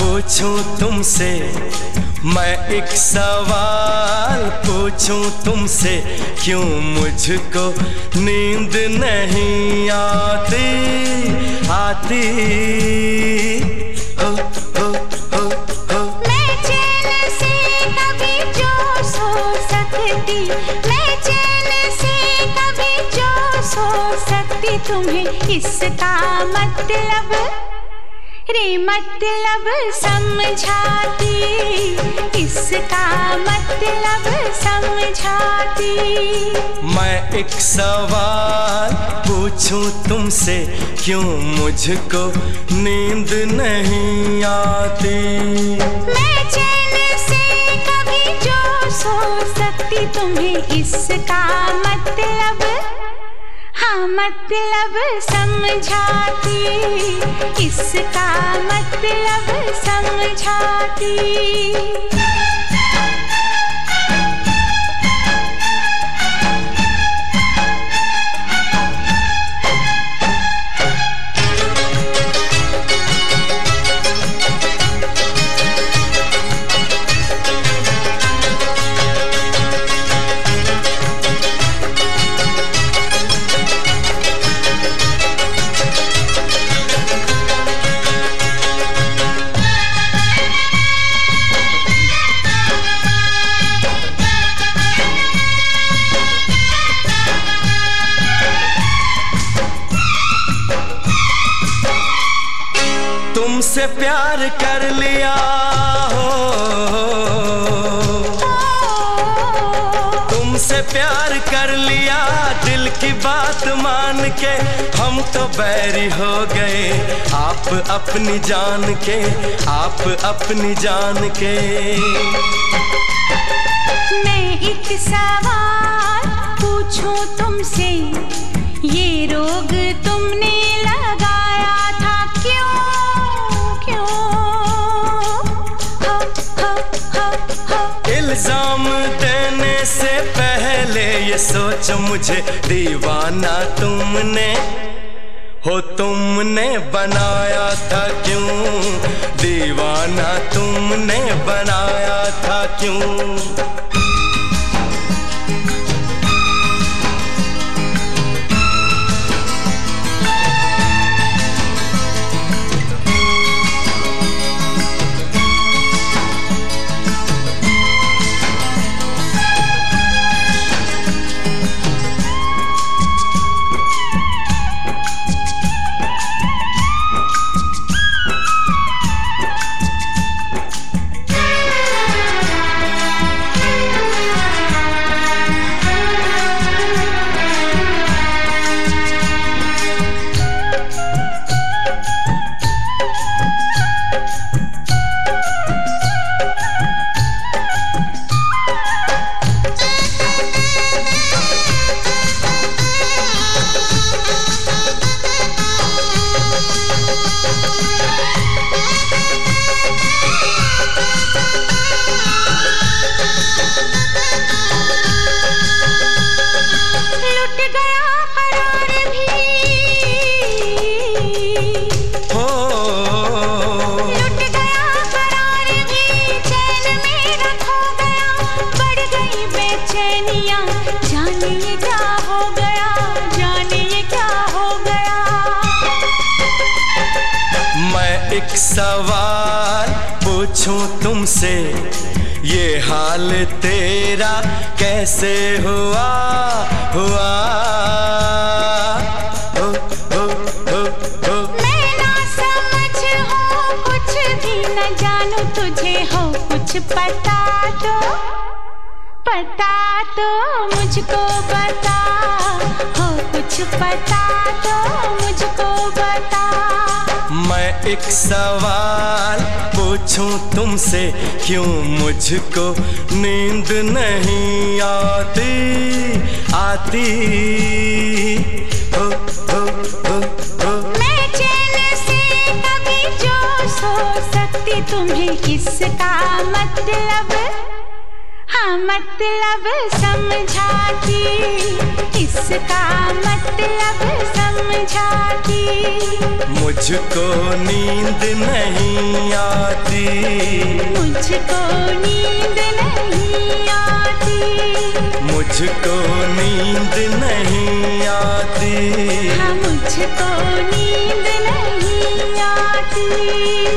पूछूँ तुमसे? मैं एक सवाल पूछूँ तुमसे, क्यों मुझको नींद नहीं आती? आती। से सकती से सकती। तुम्हें इसका मतलब रे मतलब समझाती इसका मतलब समझाती। मैं एक सवाल पूछूँ तुमसे क्यों मुझको नींद नहीं आती? मैं चैन से कभी जो सो सकती तुम्हें इसका मतलब मतलब समझाती इसका मतलब समझाती। तुमसे प्यार कर लिया हो। तुमसे प्यार कर लिया, दिल की बात मान के। हम तो बैरी हो गए, आप अपनी जान के, आप अपनी जान के। मैं एक सवाल पूछूँ तुमसे, ये रोग तुमने इल्ज़ाम देने से पहले ये सोच मुझे, दीवाना तुमने हो तुमने बनाया था क्यों? दीवाना तुमने बनाया था क्यों? एक सवाल पूछूँ तुमसे, ये हाल तेरा कैसे हुआ? हुआ। कुछ भी न जानू, तुझे हो कुछ पता तो? पता तो मुझको बता, हो कुछ पता तो एक सवाल पूछूँ तुमसे, क्यों मुझको नींद नहीं आती? आती। हो मैं चैन से कभी जो सो सकती, तुम्हें इसका मतलब? हाँ मतलब समझाती। इसका मतलब समझाती? मुझको नींद नहीं आती। मुझको नींद नहीं आती। मुझको नींद नहीं आती। हाँ मुझको नींद नहीं आती।